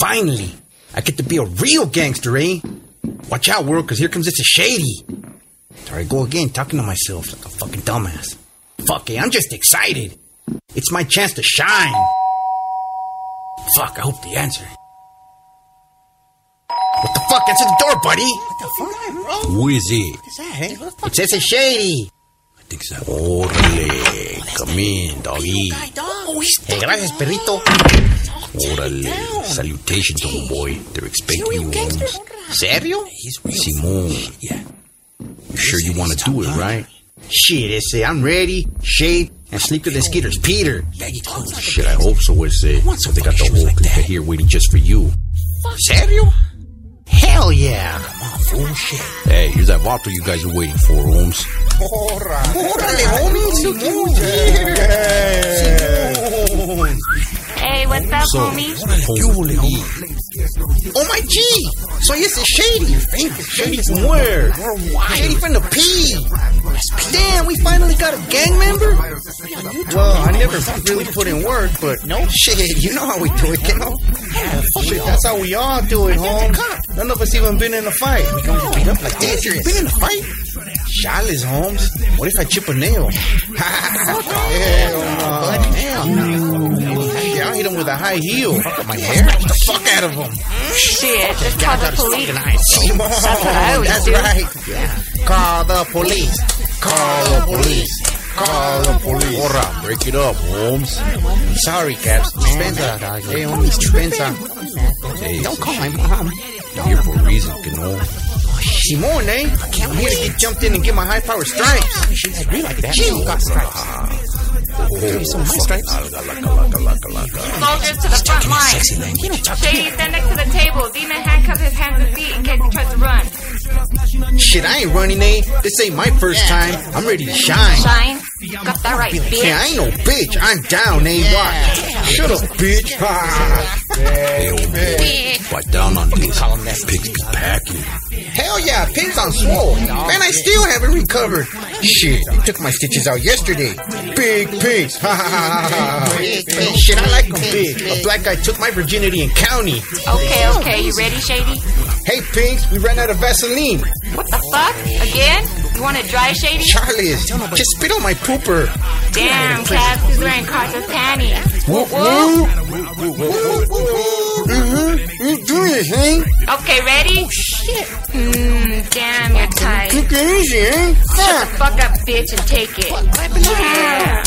Finally, I get to be a real gangster, eh? Watch out, world, because here comes this a shady. There I go again, talking to myself like a fucking dumbass. Fuck it, I'm just excited. It's my chance to shine. Fuck, I hope they answer. What the fuck? Answer the door, buddy. What the fuck? Who is it? It says it's shady. I think it's so. Órale. Come in, doggy. Hey, gracias, perrito. Órale. Salutations, old boy. They're expecting you. Serio? Simon. Yeah. You sure you want to do it, right? Shit, ese, I'm ready, shaved, and sleeker the Skeeter's Peter. Shit, I hope so, ese. So they got the whole clique here waiting just for you. Serio? Hell yeah. Come on, fool. Shit. Hey, here's that bottle you guys are waiting for, Holmes. Órale, homie. Hey, what's up, So, homie? Oh my G! So yes, it's Shady. Shady from where? Shady from the P. Damn, we finally got a gang member. Well, I never really put in work, but no shit. You know how we do it, you know? Shit, that's how we all do it, home. None of us even been in a fight. We gonna beat up like this. You been in a fight? Chalice, Holmes. What if I chip a nail? Hell no. Damn. Yeah, I'll hit him with a high heel. Fuck up my hair. Get the fuck out of him. Shit, just call the police. Simon, That's what I always That's do. right. Call the police. Call the police. Call the police. Ora, break it up, Holmes. Sorry, Caps. Dispensa. Hey, homie, dispensa. Don't call my mom. you're here for a reason, you know. Simone, eh? I'm here to get jumped in and get my high power stripes. We like that. You got stripes. Oh, some of my stripes. Soldiers to the front line. Sexy language. Shady, stand next to the table. Demon handcuff his hands and feet in case he tries to run. Shit, I ain't running, eh? This ain't my first time. I'm ready to shine. Shine. Got that right, bitch. Yeah. I ain't no bitch. I'm down, eh? Watch. Shut up, bitch. Hey, old boy, quiet down on this. Pigs be packing. Hell yeah, pins on swole. Man, I still haven't recovered. Shit, I took my stitches out yesterday. Big pigs. Ha ha ha ha ha. Shit, I like them big. A black guy took my virginity in county. Okay, okay, you ready, Shady? Hey, Pinks, we ran out of Vaseline. What the fuck? Again? You want to dry, Shady? Charles, just spit on my pooper. Damn, Cabs, he's wearing Carter's panties. Whoop, whoop. Okay, ready? Shit. Mmm, damn, you're tight. Look easy, eh? Shut the fuck up, bitch, and take it. Yeah.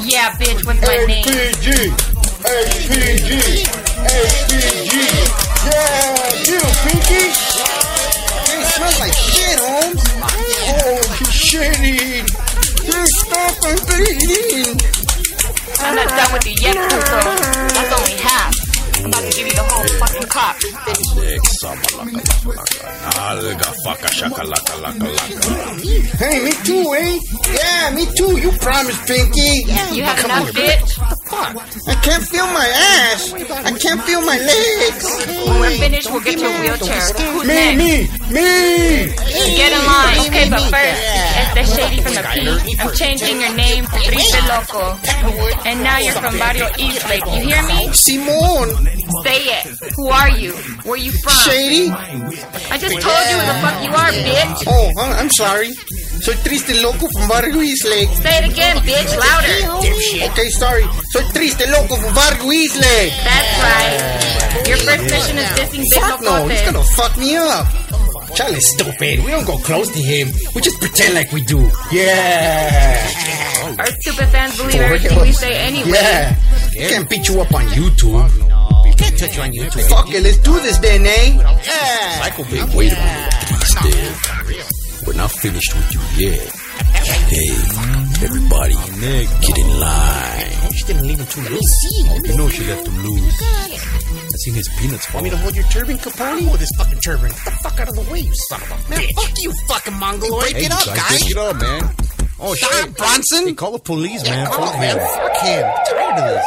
Yeah, bitch, what's my name? HPG. HPG. HPG. Yeah, you, Pinky. It smells like shit, Holmes. Oh, you shitty. You stop and bleeding. I'm not done with you yet, Hey, me too, eh? Yeah, me too. You promised, Pinky. Yeah, You have Come enough, bitch? I can't feel my ass. I can't feel my legs. When we're finished, we'll get your wheelchair. Who's Me, next? me, me. Get in line. Okay, but first, it's the Shady from the P. I'm changing your name to Triste Loco. And now you're from Barrio East Lake. You hear me? Simone. Say it. Who are you? Where you from? Shady. I just told you who the fuck you are, bitch. Oh, I'm sorry. Soy triste loco from Barrio Isle. Say it again, bitch, louder. Okay, sorry. Soy triste loco from Barrio Isle. That's right. Your first mission is dissing Big Fuck no, he's gonna fuck me up. Charlie's stupid. We don't go close to him. We just pretend like we do. Yeah. Our stupid fans believe everything we say anyway. Yeah. Can't beat you up on YouTube. Can't touch you on YouTube. Fuck it, let's do this then, eh? Psycho Big, wait a minute. Steve. We're not finished with you yet. Hey, everybody, get in line. Didn't leave him too loose. Oh, you know she left him loose. I seen his peanuts fall. Want me to hold your turban, Capone? With this fucking turban. Get the fuck out of the way, you son of a Man, bitch. fuck you, fucking mongoloid. Break it up, guys. Pick it up, man. Oh, Stop, shit. Bronson. Hey, call the police, man. Fuck man. him. Fuck him. Tired of this.